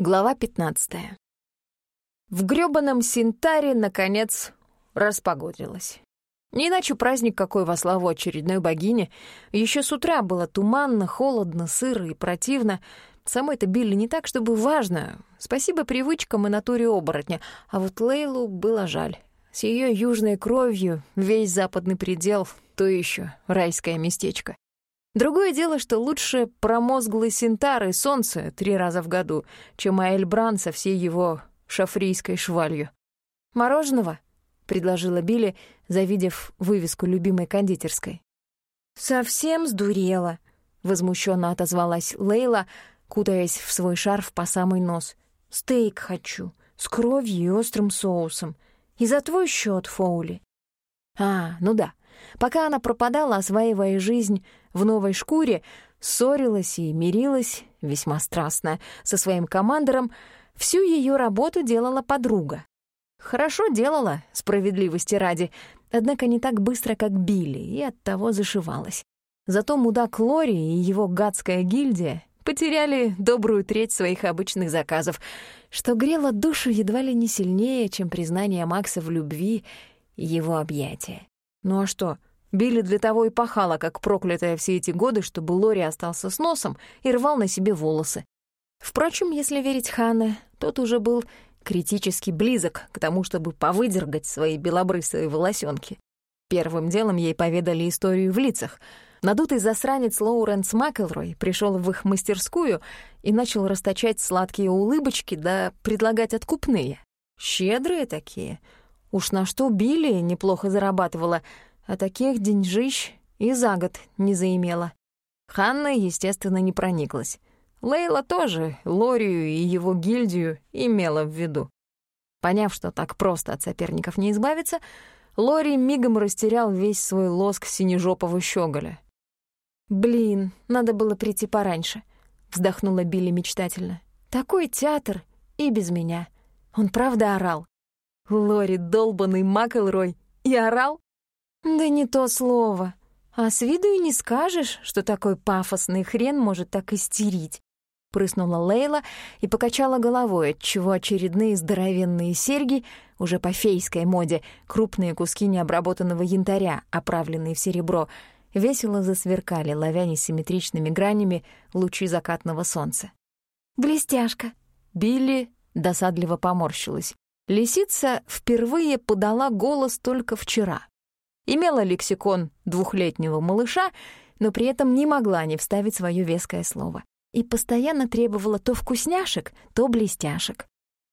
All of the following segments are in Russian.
Глава 15. В грёбаном Синтаре, наконец, распогодилось. Не иначе праздник какой во славу очередной богини. Еще с утра было туманно, холодно, сыро и противно. Самой-то Билли не так, чтобы важно. Спасибо привычкам и натуре оборотня. А вот Лейлу было жаль. С ее южной кровью весь западный предел — то еще райское местечко. Другое дело, что лучше промозглый Синтар и солнце три раза в году, чем Аэльбран со всей его шафрийской швалью. «Мороженого?» — предложила Билли, завидев вывеску любимой кондитерской. «Совсем сдурела», — возмущенно отозвалась Лейла, кутаясь в свой шарф по самый нос. «Стейк хочу, с кровью и острым соусом. И за твой счет, Фоули». «А, ну да. Пока она пропадала, осваивая жизнь в новой шкуре, ссорилась и мирилась весьма страстно со своим командором, всю ее работу делала подруга. Хорошо делала, справедливости ради, однако не так быстро, как Билли, и оттого зашивалась. Зато мудак Лори и его гадская гильдия потеряли добрую треть своих обычных заказов, что грело душу едва ли не сильнее, чем признание Макса в любви и его объятия. Ну а что, Билли для того и пахала, как проклятая все эти годы, чтобы Лори остался с носом и рвал на себе волосы. Впрочем, если верить Ханне, тот уже был критически близок к тому, чтобы повыдергать свои белобрысые волосенки. Первым делом ей поведали историю в лицах. Надутый засранец Лоуренс Макэлрой пришел в их мастерскую и начал расточать сладкие улыбочки да предлагать откупные. Щедрые такие — Уж на что Билли неплохо зарабатывала, а таких деньжищ и за год не заимела. Ханна, естественно, не прониклась. Лейла тоже Лорию и его гильдию имела в виду. Поняв, что так просто от соперников не избавиться, Лори мигом растерял весь свой лоск синежопого щеголя. «Блин, надо было прийти пораньше», — вздохнула Билли мечтательно. «Такой театр и без меня. Он правда орал. Лори долбанный Макэлрой и орал? Да не то слово. А с виду и не скажешь, что такой пафосный хрен может так истерить. Прыснула Лейла и покачала головой, отчего очередные здоровенные серьги, уже по фейской моде, крупные куски необработанного янтаря, оправленные в серебро, весело засверкали, ловя несимметричными гранями лучи закатного солнца. «Блестяшка!» Билли досадливо поморщилась. Лисица впервые подала голос только вчера. Имела лексикон двухлетнего малыша, но при этом не могла не вставить свое веское слово. И постоянно требовала то вкусняшек, то блестяшек.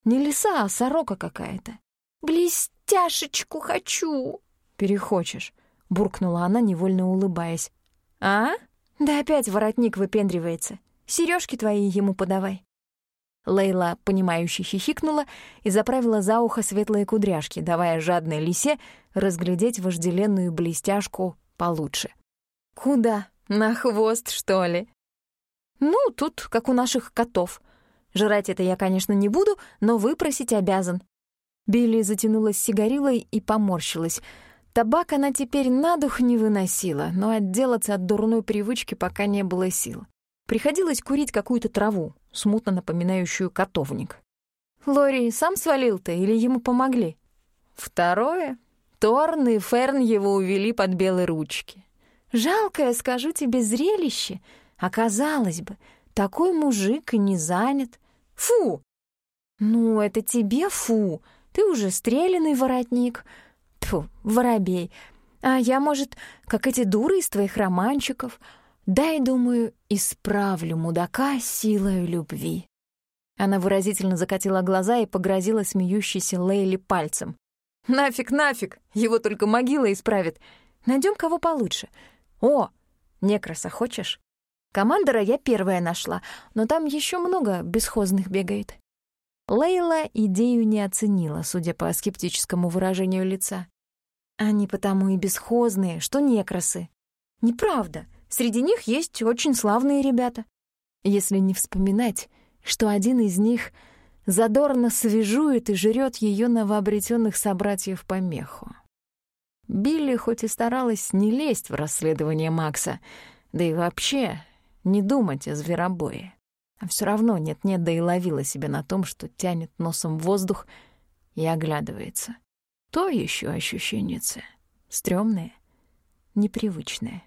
Не лиса, а сорока какая-то. «Блестяшечку хочу!» «Перехочешь», — буркнула она, невольно улыбаясь. «А? Да опять воротник выпендривается. Сережки твои ему подавай». Лейла, понимающе хихикнула и заправила за ухо светлые кудряшки, давая жадной лисе разглядеть вожделенную блестяшку получше. «Куда? На хвост, что ли?» «Ну, тут, как у наших котов. Жрать это я, конечно, не буду, но выпросить обязан». Билли затянулась сигарилой и поморщилась. Табак она теперь на дух не выносила, но отделаться от дурной привычки пока не было сил. Приходилось курить какую-то траву, смутно напоминающую котовник. «Лори сам свалил-то или ему помогли?» «Второе. Торн и Ферн его увели под белые ручки. Жалкое, скажу тебе, зрелище. Оказалось бы, такой мужик и не занят. Фу!» «Ну, это тебе фу. Ты уже стрелянный воротник. Тьфу, воробей. А я, может, как эти дуры из твоих романчиков, Дай, думаю, исправлю мудака силой любви. Она выразительно закатила глаза и погрозила смеющейся Лейли пальцем. «Нафиг, нафиг! Его только могила исправит. Найдем кого получше. О, некраса хочешь? Командора я первая нашла, но там еще много бесхозных бегает». Лейла идею не оценила, судя по скептическому выражению лица. «Они потому и бесхозные, что некрасы». «Неправда. Среди них есть очень славные ребята. Если не вспоминать, что один из них задорно свежует и жрет ее новообретенных собратьев по меху. Билли хоть и старалась не лезть в расследование Макса, да и вообще не думать о зверобое. А все равно нет-нет, да и ловила себя на том, что тянет носом воздух и оглядывается. То еще ощущение стрёмное, непривычное.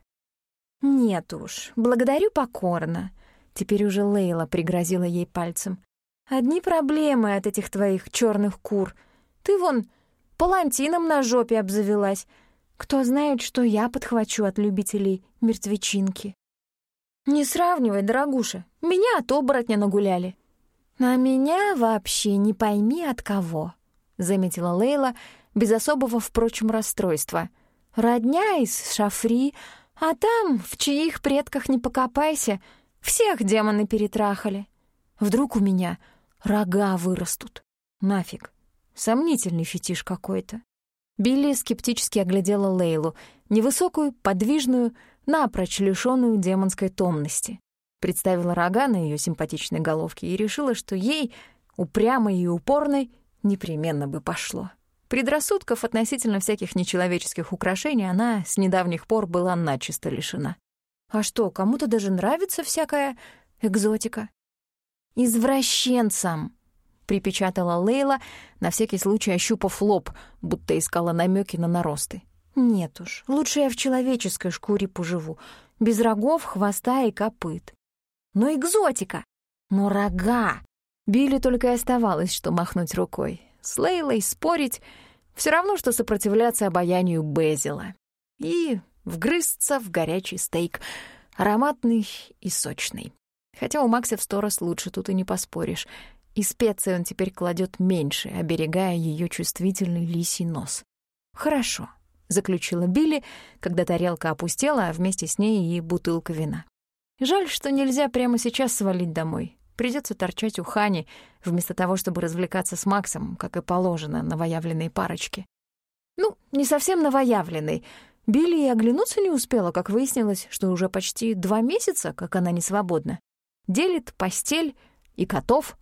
«Нет уж, благодарю покорно», — теперь уже Лейла пригрозила ей пальцем. «Одни проблемы от этих твоих черных кур. Ты вон палантином на жопе обзавелась. Кто знает, что я подхвачу от любителей мертвечинки». «Не сравнивай, дорогуша, меня от оборотня нагуляли». «А меня вообще не пойми от кого», — заметила Лейла, без особого, впрочем, расстройства. «Родня из шафри, а там, в чьих предках не покопайся, всех демоны перетрахали. Вдруг у меня рога вырастут. Нафиг. Сомнительный фетиш какой-то». Билли скептически оглядела Лейлу, невысокую, подвижную, напрочь лишённую демонской томности. Представила рога на её симпатичной головке и решила, что ей, упрямой и упорной, непременно бы пошло. Предрассудков относительно всяких нечеловеческих украшений она с недавних пор была начисто лишена. А что, кому-то даже нравится всякая экзотика? «Извращенцам!» — припечатала Лейла, на всякий случай ощупав лоб, будто искала намеки на наросты. Нет уж, лучше я в человеческой шкуре поживу, без рогов, хвоста и копыт. Но экзотика! Но рога! Билли только и оставалось, что махнуть рукой. С Лейлой спорить — все равно, что сопротивляться обаянию Безила. И вгрызться в горячий стейк, ароматный и сочный. Хотя у Макса в сто раз лучше, тут и не поспоришь. И специи он теперь кладет меньше, оберегая ее чувствительный лисий нос. Хорошо заключила Билли, когда тарелка опустела, а вместе с ней и бутылка вина. Жаль, что нельзя прямо сейчас свалить домой. Придется торчать у Хани, вместо того, чтобы развлекаться с Максом, как и положено новоявленной парочке. Ну, не совсем новоявленной. Билли и оглянуться не успела, как выяснилось, что уже почти два месяца, как она не свободна. Делит постель и котов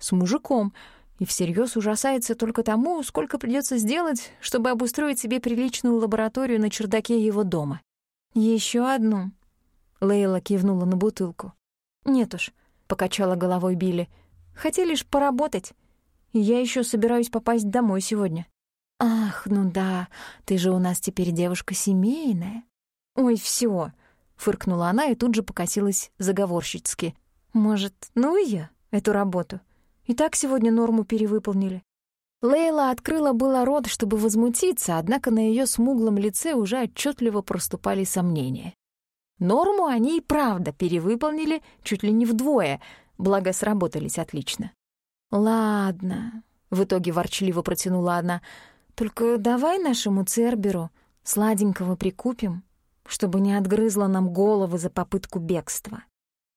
с мужиком — и всерьез ужасается только тому, сколько придется сделать, чтобы обустроить себе приличную лабораторию на чердаке его дома. Еще одну. Лейла кивнула на бутылку. Нет уж, покачала головой Билли. Хотели лишь поработать. я еще собираюсь попасть домой сегодня. Ах, ну да, ты же у нас теперь девушка семейная. Ой, все, фыркнула она и тут же покосилась заговорщицки. Может, ну ее, эту работу? И так сегодня норму перевыполнили. Лейла открыла было рот, чтобы возмутиться, однако на ее смуглом лице уже отчетливо проступали сомнения. Норму они и правда перевыполнили чуть ли не вдвое, благо сработались отлично. «Ладно», — в итоге ворчливо протянула она, «только давай нашему Церберу сладенького прикупим, чтобы не отгрызла нам головы за попытку бегства».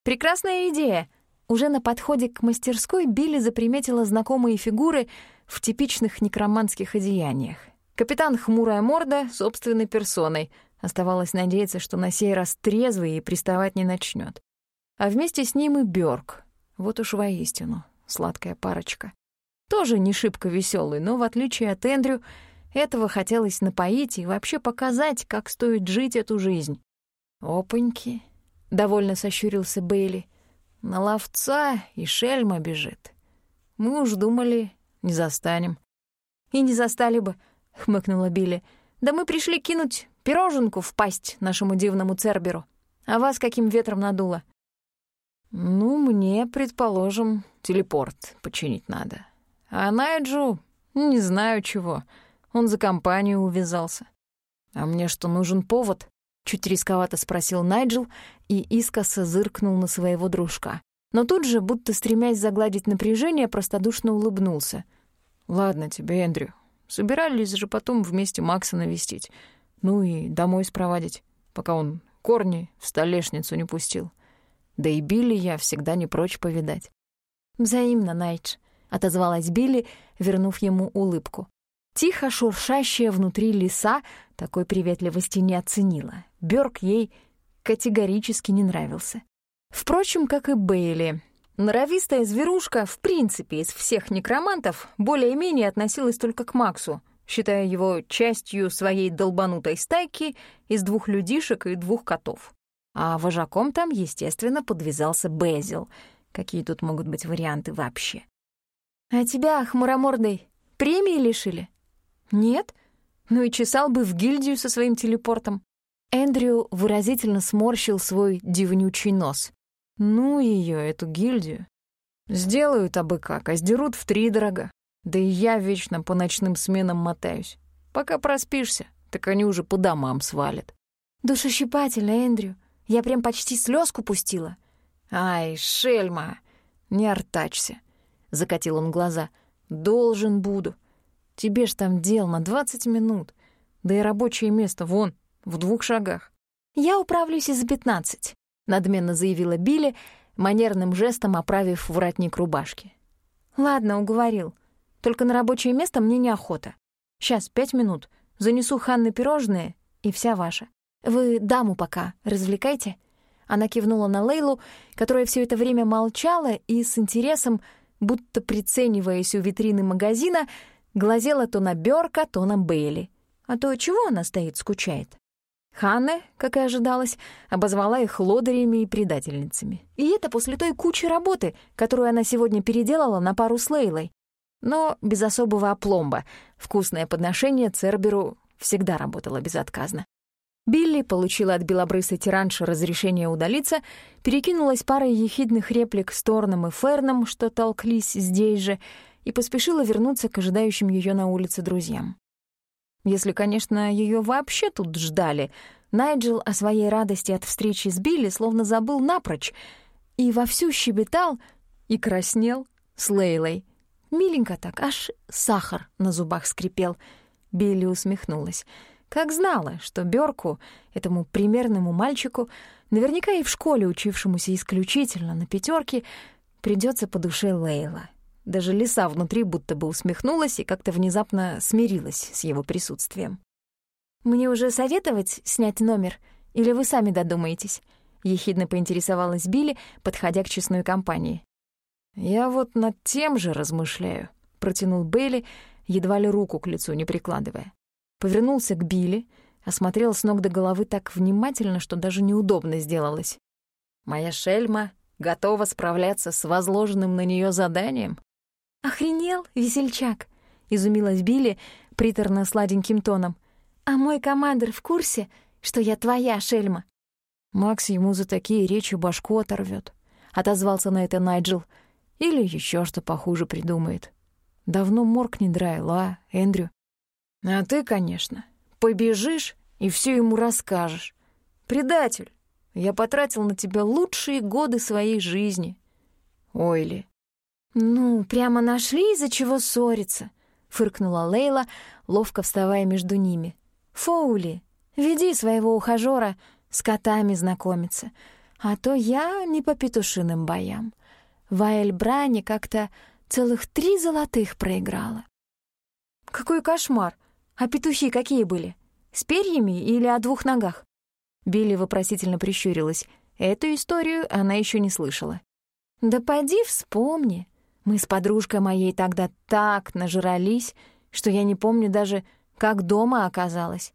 «Прекрасная идея», уже на подходе к мастерской Билли заприметила знакомые фигуры в типичных некроманских одеяниях. Капитан Хмурая Морда собственной персоной. Оставалось надеяться, что на сей раз трезвый и приставать не начнет. А вместе с ним и Бёрк. Вот уж воистину, сладкая парочка. Тоже не шибко веселый, но в отличие от Эндрю, этого хотелось напоить и вообще показать, как стоит жить эту жизнь. «Опаньки!» — довольно сощурился Бейли — на ловца и шельма бежит. Мы уж думали, не застанем. И не застали бы, — хмыкнула Билли. Да мы пришли кинуть пироженку в пасть нашему дивному Церберу. А вас каким ветром надуло? Ну, мне, предположим, телепорт починить надо. А Найджу не знаю чего. Он за компанию увязался. А мне что, нужен повод? Чуть рисковато спросил Найджел и искоса зыркнул на своего дружка. Но тут же, будто стремясь загладить напряжение, простодушно улыбнулся. «Ладно тебе, Эндрю. Собирались же потом вместе Макса навестить. Ну и домой спровадить, пока он корни в столешницу не пустил. Да и Билли я всегда не прочь повидать». «Взаимно, Найдж», — отозвалась Билли, вернув ему улыбку. Тихо шуршащая внутри леса такой приветливости не оценила. Бёрк ей категорически не нравился. Впрочем, как и Бейли. Норовистая зверушка, в принципе, из всех некромантов, более-менее относилась только к Максу, считая его частью своей долбанутой стайки из двух людишек и двух котов. А вожаком там, естественно, подвязался Безил, Какие тут могут быть варианты вообще? А тебя, хмуромордой, премии лишили? Нет? Ну и чесал бы в гильдию со своим телепортом. Эндрю выразительно сморщил свой дивнючий нос. Ну ее, эту гильдию. Сделают абы как, а сдерут в три дорога. Да и я вечно по ночным сменам мотаюсь. Пока проспишься, так они уже по домам свалят. Душещипательно, Эндрю. Я прям почти слезку пустила. Ай, шельма, не артачься. Закатил он глаза. Должен буду. Тебе ж там дел на двадцать минут. Да и рабочее место вон, в двух шагах. Я управлюсь и за пятнадцать, надменно заявила Билли, манерным жестом оправив воротник рубашки. Ладно, уговорил. Только на рабочее место мне неохота. Сейчас пять минут. Занесу Ханны пирожные, и вся ваша. Вы даму пока развлекайте». Она кивнула на Лейлу, которая все это время молчала и с интересом, будто прицениваясь у витрины магазина, глазела то на Бёрка, то на Бейли. А то чего она стоит, скучает? Ханна, как и ожидалось, обозвала их лодырями и предательницами. И это после той кучи работы, которую она сегодня переделала на пару с Лейлой. Но без особого опломба. Вкусное подношение Церберу всегда работало безотказно. Билли получила от белобрысой тиранши разрешение удалиться, перекинулась парой ехидных реплик с Торном и Ферном, что толклись здесь же, и поспешила вернуться к ожидающим ее на улице друзьям. Если, конечно, ее вообще тут ждали, Найджел о своей радости от встречи с Билли словно забыл напрочь и вовсю щебетал и краснел с Лейлой. Миленько так, аж сахар на зубах скрипел. Билли усмехнулась — как знала, что Бёрку, этому примерному мальчику, наверняка и в школе, учившемуся исключительно на пятерке, придется по душе Лейла. Даже лиса внутри будто бы усмехнулась и как-то внезапно смирилась с его присутствием. «Мне уже советовать снять номер, или вы сами додумаетесь?» — ехидно поинтересовалась Билли, подходя к честной компании. «Я вот над тем же размышляю», — протянул Бейли, едва ли руку к лицу не прикладывая повернулся к Билли, осмотрел с ног до головы так внимательно, что даже неудобно сделалось. «Моя шельма готова справляться с возложенным на нее заданием?» «Охренел, весельчак!» — изумилась Билли приторно-сладеньким тоном. «А мой командир в курсе, что я твоя шельма?» Макс ему за такие речи башку оторвет, отозвался на это Найджел. Или еще что похуже придумает. Давно морг не драил, а, Эндрю? А ты, конечно, побежишь и все ему расскажешь. Предатель, я потратил на тебя лучшие годы своей жизни. Ойли. Ну, прямо нашли, из-за чего ссориться, фыркнула Лейла, ловко вставая между ними. Фоули, веди своего ухажера с котами знакомиться, а то я не по петушиным боям. Ваэль Брани как-то целых три золотых проиграла. Какой кошмар! А петухи какие были? С перьями или о двух ногах? Билли вопросительно прищурилась. Эту историю она еще не слышала. «Да поди вспомни. Мы с подружкой моей тогда так нажрались, что я не помню даже, как дома оказалась.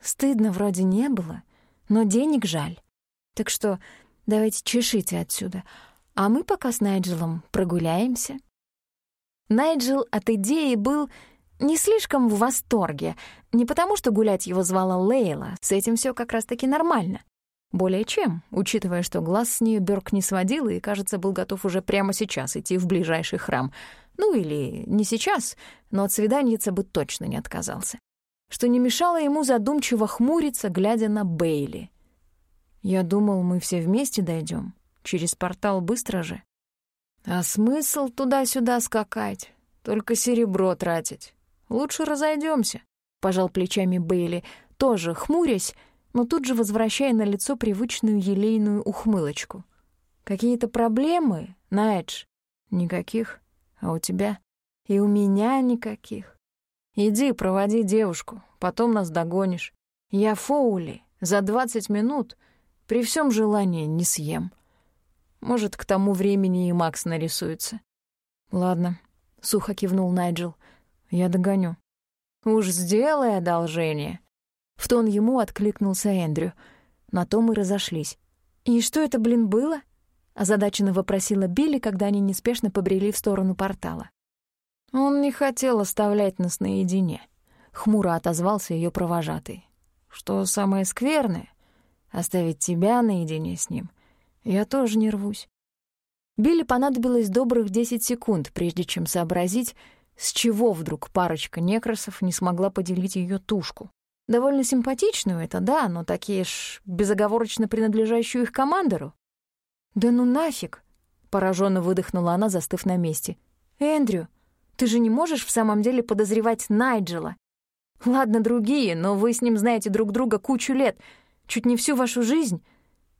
Стыдно вроде не было, но денег жаль. Так что давайте чешите отсюда, а мы пока с Найджелом прогуляемся». Найджел от идеи был не слишком в восторге. Не потому, что гулять его звала Лейла, с этим все как раз-таки нормально. Более чем, учитывая, что глаз с нее Бёрк не сводил и, кажется, был готов уже прямо сейчас идти в ближайший храм. Ну или не сейчас, но от свиданьица бы точно не отказался. Что не мешало ему задумчиво хмуриться, глядя на Бейли. «Я думал, мы все вместе дойдем. Через портал быстро же». «А смысл туда-сюда скакать? Только серебро тратить. Лучше разойдемся, пожал плечами Бейли, тоже хмурясь, но тут же возвращая на лицо привычную елейную ухмылочку. «Какие-то проблемы, Найдж?» «Никаких. А у тебя?» «И у меня никаких. Иди, проводи девушку, потом нас догонишь. Я Фоули за двадцать минут при всем желании не съем. Может, к тому времени и Макс нарисуется». «Ладно», — сухо кивнул Найджел. Я догоню. Уж сделай одолжение. В тон ему откликнулся Эндрю. На том и разошлись. И что это, блин, было? — озадаченно вопросила Билли, когда они неспешно побрели в сторону портала. «Он не хотел оставлять нас наедине», — хмуро отозвался ее провожатый. «Что самое скверное — оставить тебя наедине с ним. Я тоже не рвусь». Билли понадобилось добрых десять секунд, прежде чем сообразить, с чего вдруг парочка некросов не смогла поделить ее тушку. Довольно симпатичную это, да, но такие ж безоговорочно принадлежащую их командору. «Да ну нафиг!» — пораженно выдохнула она, застыв на месте. «Эндрю, ты же не можешь в самом деле подозревать Найджела? Ладно, другие, но вы с ним знаете друг друга кучу лет, чуть не всю вашу жизнь.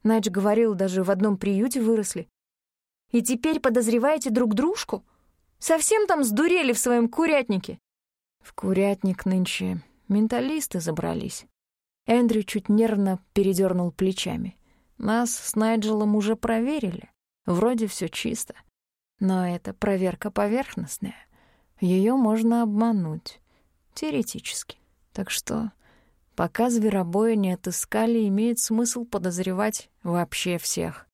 Найдж говорил, даже в одном приюте выросли. И теперь подозреваете друг дружку? Совсем там сдурели в своем курятнике?» «В курятник нынче менталисты забрались». Эндрю чуть нервно передернул плечами. Нас с Найджелом уже проверили. Вроде все чисто. Но это проверка поверхностная. Ее можно обмануть. Теоретически. Так что, пока зверобоя не отыскали, имеет смысл подозревать вообще всех.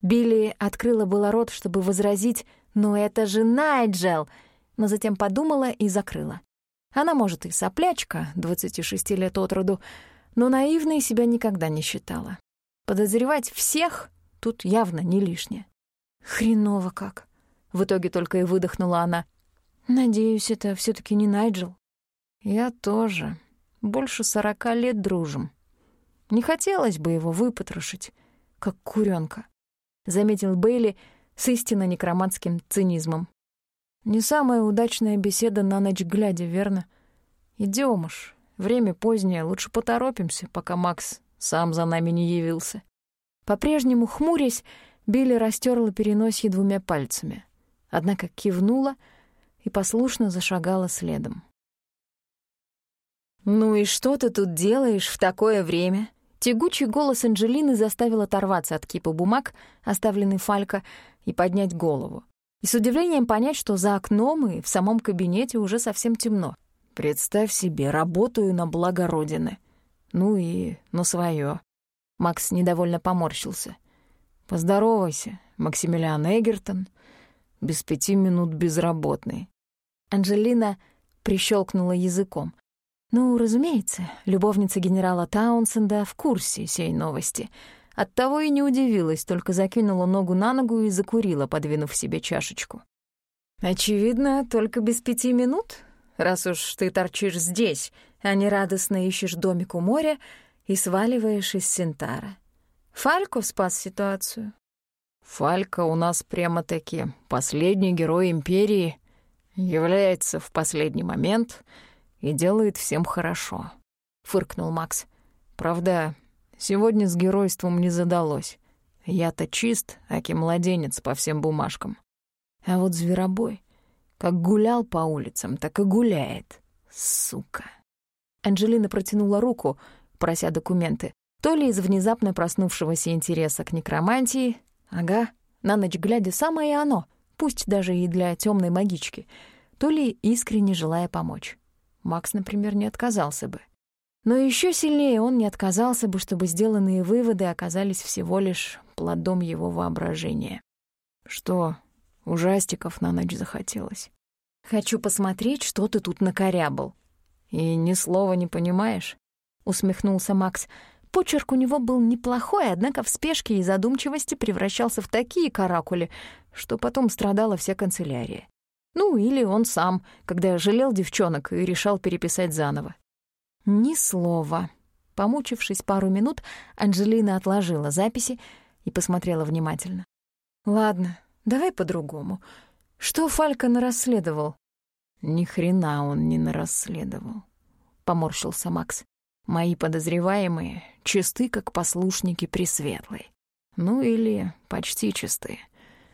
Билли открыла было рот, чтобы возразить «Но это же Найджел!», но затем подумала и закрыла. Она, может, и соплячка, 26 лет от роду, но наивной себя никогда не считала. Подозревать всех тут явно не лишнее. Хреново как. В итоге только и выдохнула она. Надеюсь, это все таки не Найджел. Я тоже. Больше сорока лет дружим. Не хотелось бы его выпотрошить, как куренка. Заметил Бейли с истинно некроманским цинизмом. Не самая удачная беседа на ночь глядя, верно? Идем уж. Время позднее, лучше поторопимся, пока Макс сам за нами не явился. По-прежнему хмурясь, Билли растерла переносье двумя пальцами, однако кивнула и послушно зашагала следом. «Ну и что ты тут делаешь в такое время?» Тягучий голос Анджелины заставил оторваться от кипа бумаг, оставленный Фалько, и поднять голову. И с удивлением понять, что за окном и в самом кабинете уже совсем темно. «Представь себе, работаю на благо Родины. Ну и на свое. Макс недовольно поморщился. «Поздоровайся, Максимилиан Эгертон, без пяти минут безработный». Анжелина прищелкнула языком. Ну, разумеется, любовница генерала Таунсенда в курсе сей новости. Оттого и не удивилась, только закинула ногу на ногу и закурила, подвинув себе чашечку. «Очевидно, только без пяти минут, раз уж ты торчишь здесь, а не радостно ищешь домик у моря и сваливаешь из Синтара. Фалько спас ситуацию. Фалько у нас прямо-таки последний герой Империи, является в последний момент и делает всем хорошо», — фыркнул Макс. «Правда, сегодня с геройством не задалось. Я-то чист, аки младенец по всем бумажкам. А вот зверобой как гулял по улицам, так и гуляет. Сука». Анжелина протянула руку, прося документы. То ли из внезапно проснувшегося интереса к некромантии, ага, на ночь глядя самое оно, пусть даже и для темной магички, то ли искренне желая помочь. Макс, например, не отказался бы. Но еще сильнее он не отказался бы, чтобы сделанные выводы оказались всего лишь плодом его воображения. Что, ужастиков на ночь захотелось. «Хочу посмотреть, что ты тут накорябал», «И ни слова не понимаешь?» — усмехнулся Макс. Почерк у него был неплохой, однако в спешке и задумчивости превращался в такие каракули, что потом страдала вся канцелярия. Ну, или он сам, когда жалел девчонок и решал переписать заново. Ни слова. Помучившись пару минут, Анжелина отложила записи и посмотрела внимательно. «Ладно, давай по-другому. Что Фалькон расследовал?» Ни хрена он не нарасследовал, поморщился Макс. Мои подозреваемые чисты, как послушники Пресветлой. Ну или почти чистые.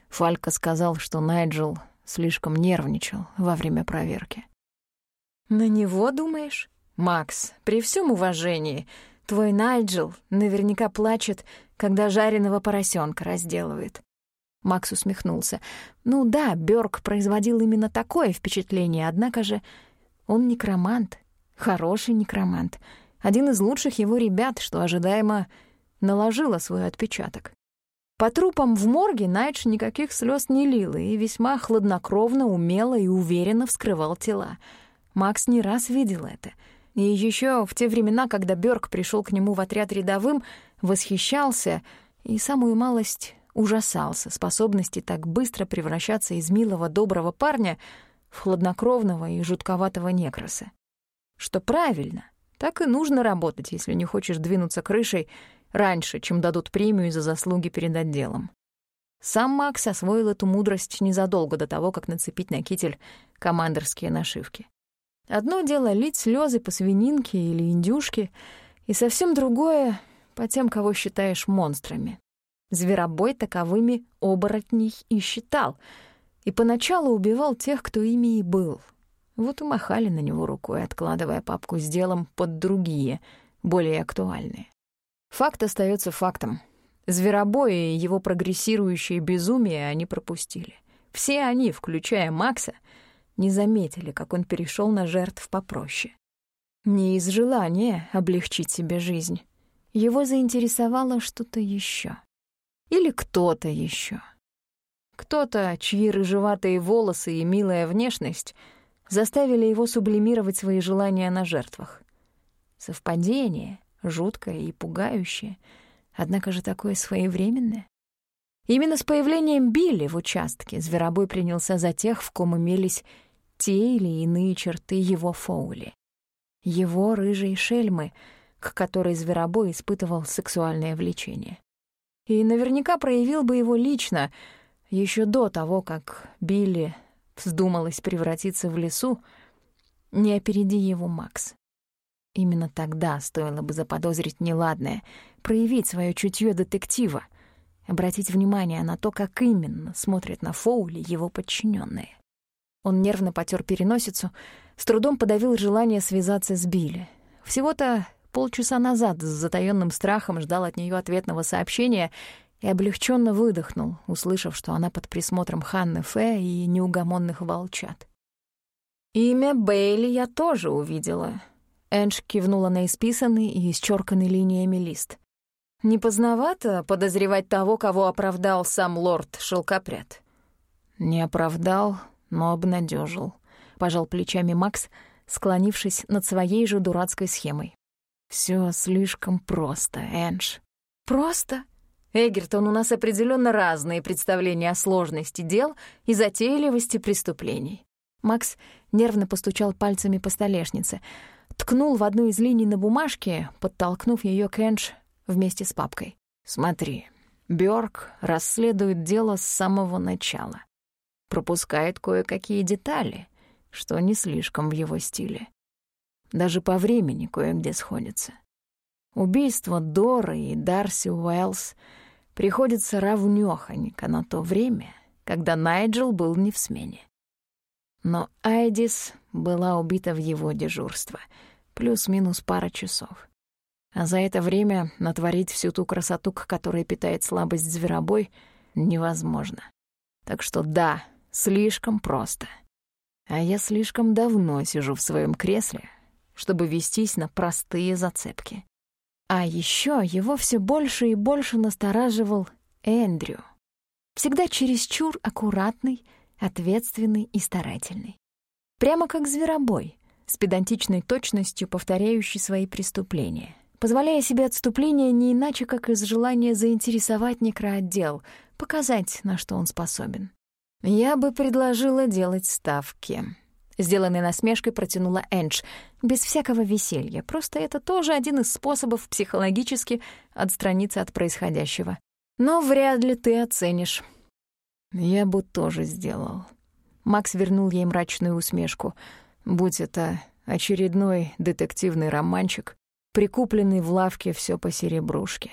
Фалька сказал, что Найджел слишком нервничал во время проверки. «На него думаешь? Макс, при всем уважении, твой Найджел наверняка плачет, когда жареного поросенка разделывает. Макс усмехнулся. Ну да, Бёрк производил именно такое впечатление, однако же он некромант, хороший некромант, один из лучших его ребят, что ожидаемо наложило свой отпечаток. По трупам в морге Найдж никаких слез не лил и весьма хладнокровно, умело и уверенно вскрывал тела. Макс не раз видел это. И еще в те времена, когда Бёрк пришел к нему в отряд рядовым, восхищался и самую малость ужасался способности так быстро превращаться из милого доброго парня в хладнокровного и жутковатого некраса. Что правильно, так и нужно работать, если не хочешь двинуться крышей раньше, чем дадут премию за заслуги перед отделом. Сам Макс освоил эту мудрость незадолго до того, как нацепить на китель командорские нашивки. Одно дело лить слезы по свининке или индюшке, и совсем другое — по тем, кого считаешь монстрами. Зверобой таковыми оборотней и считал, и поначалу убивал тех, кто ими и был. Вот и махали на него рукой, откладывая папку с делом под другие, более актуальные. Факт остается фактом. Зверобой и его прогрессирующее безумие они пропустили. Все они, включая Макса, не заметили, как он перешел на жертв попроще. Не из желания облегчить себе жизнь. Его заинтересовало что-то еще. Или кто-то еще. Кто-то, чьи рыжеватые волосы и милая внешность заставили его сублимировать свои желания на жертвах. Совпадение — жуткое и пугающее, однако же такое своевременное. Именно с появлением Билли в участке Зверобой принялся за тех, в ком имелись те или иные черты его Фоули. Его рыжей шельмы, к которой Зверобой испытывал сексуальное влечение. И наверняка проявил бы его лично, еще до того, как Билли вздумалась превратиться в лесу, не опереди его Макс. Именно тогда стоило бы заподозрить неладное, проявить свое чутье детектива, обратить внимание на то, как именно смотрят на Фоули его подчиненные. Он нервно потер переносицу, с трудом подавил желание связаться с Билли. Всего-то полчаса назад с затаённым страхом ждал от нее ответного сообщения и облегченно выдохнул, услышав, что она под присмотром Ханны Фе и неугомонных волчат. «Имя Бейли я тоже увидела», Эндж кивнула на исписанный и исчерканный линиями лист. «Не поздновато подозревать того, кого оправдал сам лорд Шелкопряд?» «Не оправдал, но обнадежил», — пожал плечами Макс, склонившись над своей же дурацкой схемой. Все слишком просто, Эндж». «Просто?» Эгертон, у нас определенно разные представления о сложности дел и затейливости преступлений. Макс нервно постучал пальцами по столешнице — ткнул в одну из линий на бумажке, подтолкнув ее к Эндж вместе с папкой. «Смотри, Бёрк расследует дело с самого начала. Пропускает кое-какие детали, что не слишком в его стиле. Даже по времени кое-где сходится. Убийство Доры и Дарси Уэллс приходится равнёхонько на то время, когда Найджел был не в смене. Но Айдис была убита в его дежурство — плюс-минус пара часов. А за это время натворить всю ту красоту, к которой питает слабость зверобой, невозможно. Так что да, слишком просто. А я слишком давно сижу в своем кресле, чтобы вестись на простые зацепки. А еще его все больше и больше настораживал Эндрю. Всегда чересчур аккуратный, ответственный и старательный. Прямо как зверобой, с педантичной точностью повторяющий свои преступления, позволяя себе отступление не иначе, как из желания заинтересовать некроотдел, показать, на что он способен. «Я бы предложила делать ставки», — сделанной насмешкой протянула Эндж, без всякого веселья. Просто это тоже один из способов психологически отстраниться от происходящего. Но вряд ли ты оценишь. «Я бы тоже сделал». Макс вернул ей мрачную усмешку — Будь это очередной детективный романчик, прикупленный в лавке все по серебрушке.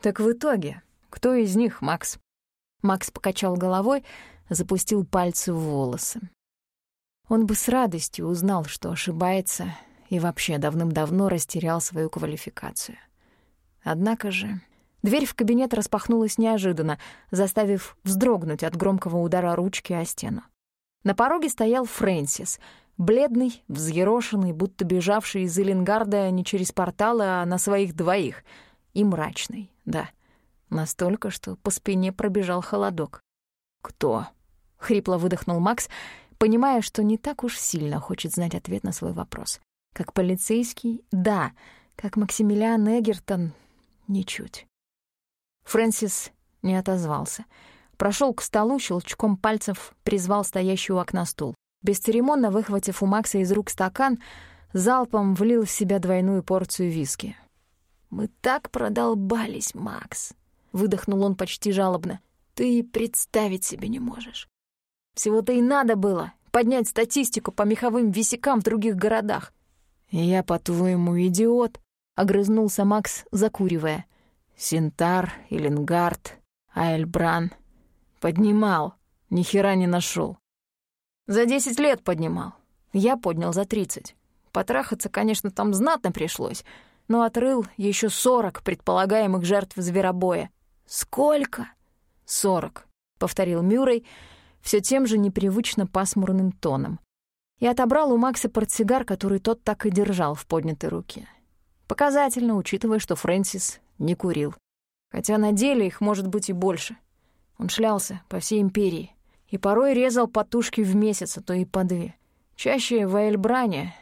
Так в итоге, кто из них, Макс? Макс покачал головой, запустил пальцы в волосы. Он бы с радостью узнал, что ошибается, и вообще давным-давно растерял свою квалификацию. Однако же дверь в кабинет распахнулась неожиданно, заставив вздрогнуть от громкого удара ручки о стену. На пороге стоял Фрэнсис, бледный, взъерошенный, будто бежавший из Эллингарда не через порталы, а на своих двоих, и мрачный, да, Настолько, что по спине пробежал холодок. «Кто?» — хрипло выдохнул Макс, понимая, что не так уж сильно хочет знать ответ на свой вопрос. Как полицейский — да, как Максимилиан Эгертон — ничуть. Фрэнсис не отозвался. Прошел к столу, щелчком пальцев призвал стоящий у окна стул. Бесцеремонно выхватив у Макса из рук стакан, залпом влил в себя двойную порцию виски. «Мы так продолбались, Макс!» — выдохнул он почти жалобно. «Ты представить себе не можешь. Всего-то и надо было поднять статистику по меховым висякам в других городах». «Я, по-твоему, идиот?» — огрызнулся Макс, закуривая. «Синтар, Эленгард, Айльбран. Поднимал, ни хера не нашел. За десять лет поднимал. Я поднял за тридцать. Потрахаться, конечно, там знатно пришлось, но отрыл еще сорок предполагаемых жертв зверобоя. «Сколько?» «Сорок», — повторил Мюррей все тем же непривычно пасмурным тоном. И отобрал у Макса портсигар, который тот так и держал в поднятой руке. Показательно, учитывая, что Фрэнсис не курил. Хотя на деле их может быть и больше. Он шлялся по всей империи, и порой резал по тушке в месяц, а то и по две. Чаще в Эльбране,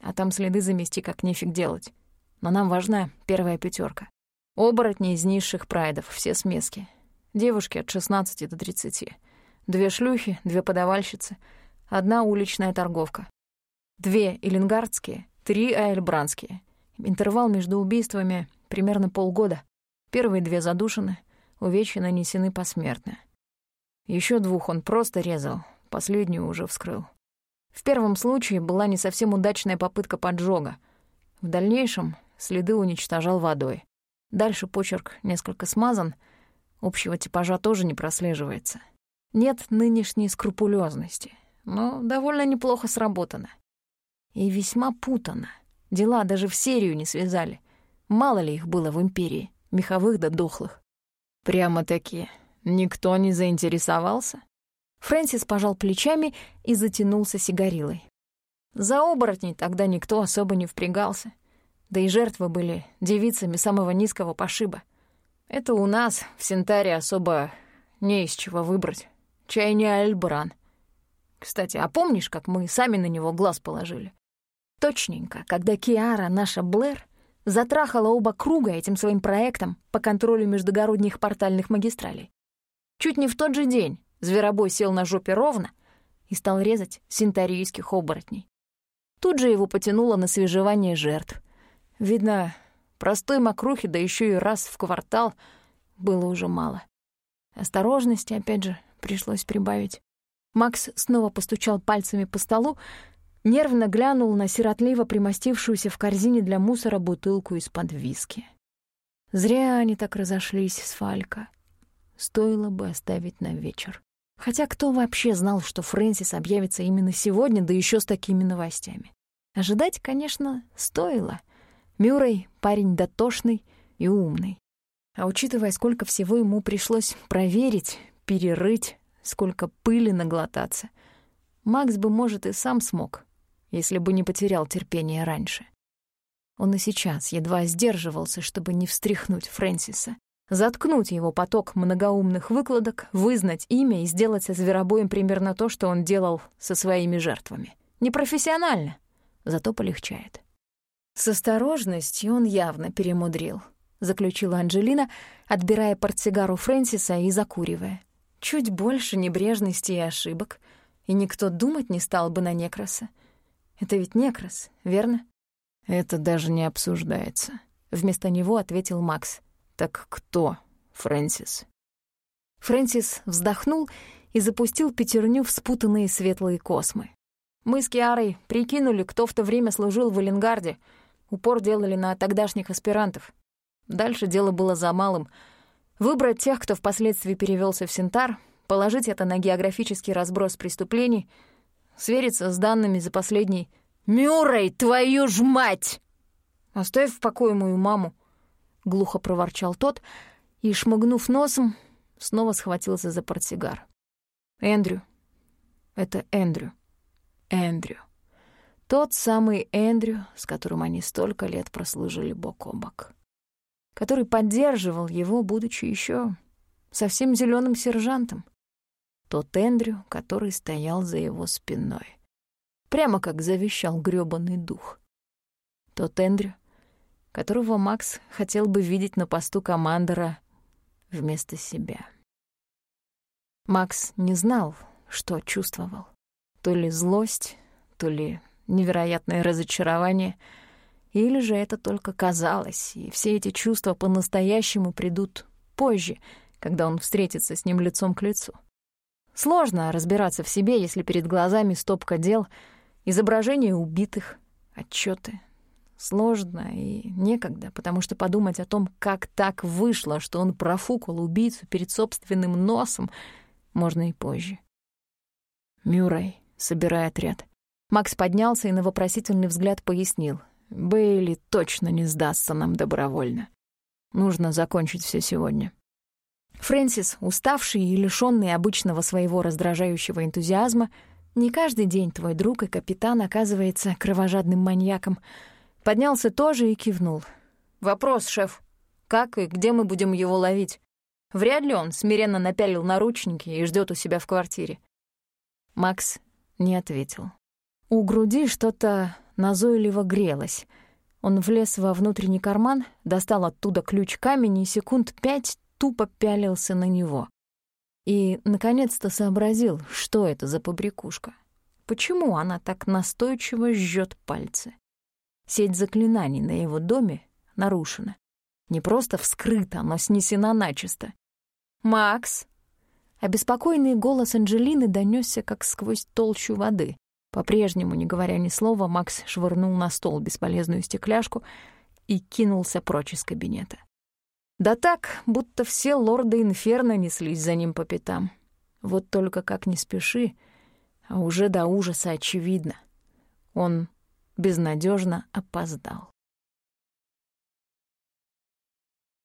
а там следы замести как нефиг делать. Но нам важна первая пятерка. Оборотни из низших прайдов, все смески. Девушки от 16 до 30. Две шлюхи, две подавальщицы, одна уличная торговка. Две эллингардские, три аэльбранские. Интервал между убийствами примерно полгода. Первые две задушены, увечья нанесены посмертно. Еще двух он просто резал, последнюю уже вскрыл. В первом случае была не совсем удачная попытка поджога. В дальнейшем следы уничтожал водой. Дальше почерк несколько смазан, общего типажа тоже не прослеживается. Нет нынешней скрупулезности, но довольно неплохо сработано. И весьма путано. Дела даже в серию не связали. Мало ли их было в империи, меховых да дохлых. Прямо-таки Никто не заинтересовался? Фрэнсис пожал плечами и затянулся сигарилой. За оборотней тогда никто особо не впрягался. Да и жертвы были девицами самого низкого пошиба. Это у нас в Синтаре особо не из чего выбрать. Чай не Альбран. Кстати, а помнишь, как мы сами на него глаз положили? Точненько, когда Киара, наша Блэр, затрахала оба круга этим своим проектом по контролю междугородних портальных магистралей. Чуть не в тот же день зверобой сел на жопе ровно и стал резать синтарийских оборотней. Тут же его потянуло на свежевание жертв. Видно, простой мокрухи, да еще и раз в квартал, было уже мало. Осторожности, опять же, пришлось прибавить. Макс снова постучал пальцами по столу, нервно глянул на сиротливо примостившуюся в корзине для мусора бутылку из-под виски. Зря они так разошлись с Фалька стоило бы оставить на вечер. Хотя кто вообще знал, что Фрэнсис объявится именно сегодня, да еще с такими новостями? Ожидать, конечно, стоило. Мюррей — парень дотошный и умный. А учитывая, сколько всего ему пришлось проверить, перерыть, сколько пыли наглотаться, Макс бы, может, и сам смог, если бы не потерял терпение раньше. Он и сейчас едва сдерживался, чтобы не встряхнуть Фрэнсиса, заткнуть его поток многоумных выкладок, вызнать имя и сделать со зверобоем примерно то, что он делал со своими жертвами. Непрофессионально, зато полегчает. С осторожностью он явно перемудрил, заключила Анджелина, отбирая портсигару Фрэнсиса и закуривая. Чуть больше небрежности и ошибок, и никто думать не стал бы на Некроса. Это ведь Некрос, верно? Это даже не обсуждается. Вместо него ответил Макс — «Так кто, Фрэнсис?» Фрэнсис вздохнул и запустил пятерню в спутанные светлые космы. Мы с Киарой прикинули, кто в то время служил в Эленгарде. Упор делали на тогдашних аспирантов. Дальше дело было за малым. Выбрать тех, кто впоследствии перевелся в Синтар, положить это на географический разброс преступлений, свериться с данными за последний «Мюррей, твою ж мать!» Оставь в покое мою маму. — глухо проворчал тот и, шмыгнув носом, снова схватился за портсигар. «Эндрю. Это Эндрю. Эндрю. Тот самый Эндрю, с которым они столько лет прослужили бок о бок». который поддерживал его, будучи еще совсем зеленым сержантом. Тот Эндрю, который стоял за его спиной. Прямо как завещал грёбаный дух. Тот Эндрю, которого Макс хотел бы видеть на посту командора вместо себя. Макс не знал, что чувствовал. То ли злость, то ли невероятное разочарование, или же это только казалось, и все эти чувства по-настоящему придут позже, когда он встретится с ним лицом к лицу. Сложно разбираться в себе, если перед глазами стопка дел, изображения убитых, отчеты. Сложно и некогда, потому что подумать о том, как так вышло, что он профукал убийцу перед собственным носом, можно и позже. Мюррей, собирай отряд. Макс поднялся и на вопросительный взгляд пояснил. Бейли точно не сдастся нам добровольно. Нужно закончить все сегодня. Фрэнсис, уставший и лишённый обычного своего раздражающего энтузиазма, не каждый день твой друг и капитан оказывается кровожадным маньяком, поднялся тоже и кивнул. «Вопрос, шеф. Как и где мы будем его ловить? Вряд ли он смиренно напялил наручники и ждет у себя в квартире». Макс не ответил. У груди что-то назойливо грелось. Он влез во внутренний карман, достал оттуда ключ-камень и секунд пять тупо пялился на него. И, наконец-то, сообразил, что это за побрякушка. Почему она так настойчиво жжет пальцы? Сеть заклинаний на его доме нарушена. Не просто вскрыта, но снесена начисто. «Макс!» Обеспокоенный голос Анджелины донесся как сквозь толщу воды. По-прежнему, не говоря ни слова, Макс швырнул на стол бесполезную стекляшку и кинулся прочь из кабинета. Да так, будто все лорды Инферно неслись за ним по пятам. Вот только как не спеши, а уже до ужаса очевидно. Он безнадежно опоздал.